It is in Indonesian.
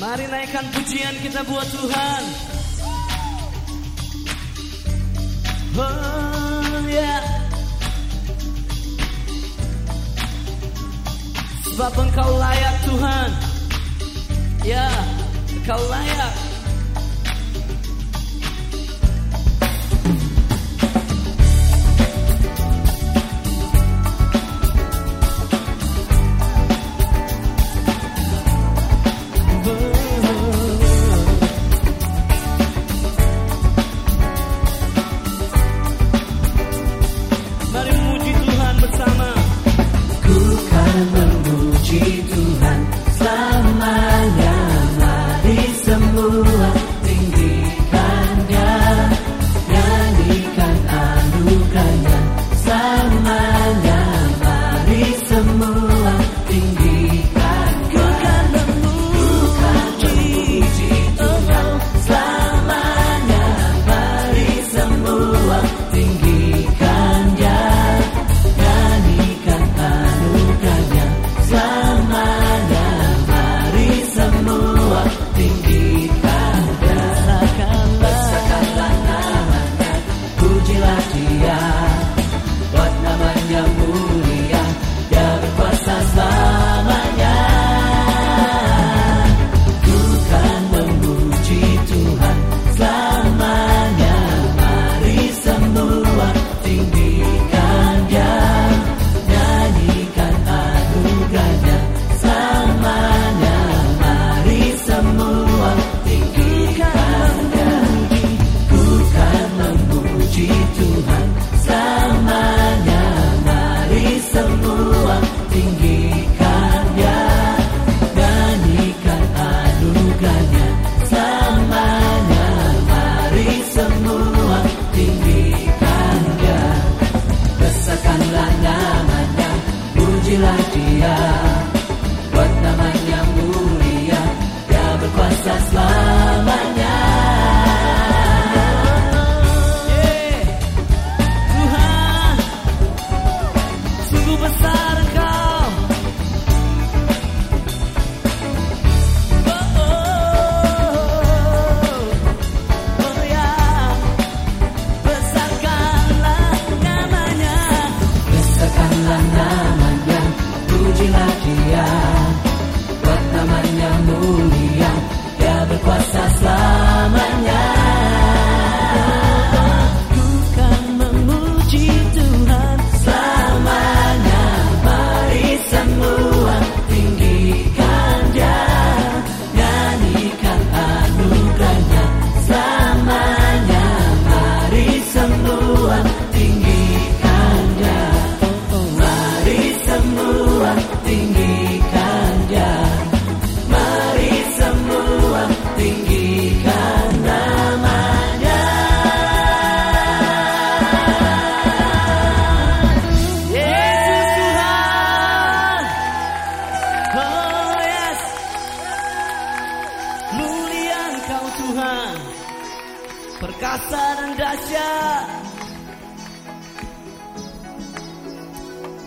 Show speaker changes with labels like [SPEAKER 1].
[SPEAKER 1] Mari naikkan pujian kita buat Tuhan. Oh yeah. Sebab Engkau layak Tuhan. Ya, yeah, Engkau layak. Mari memuji Tuhan bersama. Ku kan mulia. Buat namanya mulia dari kuasa selamanya. Ku kan memuji Tuhan selamanya. Mari semua tinggikan dia. Nyanyikan anugerahnya selamanya. Mari semua tinggikan dia. Ku kan memuji Tuhan. loving. Perkasa dan dahsyat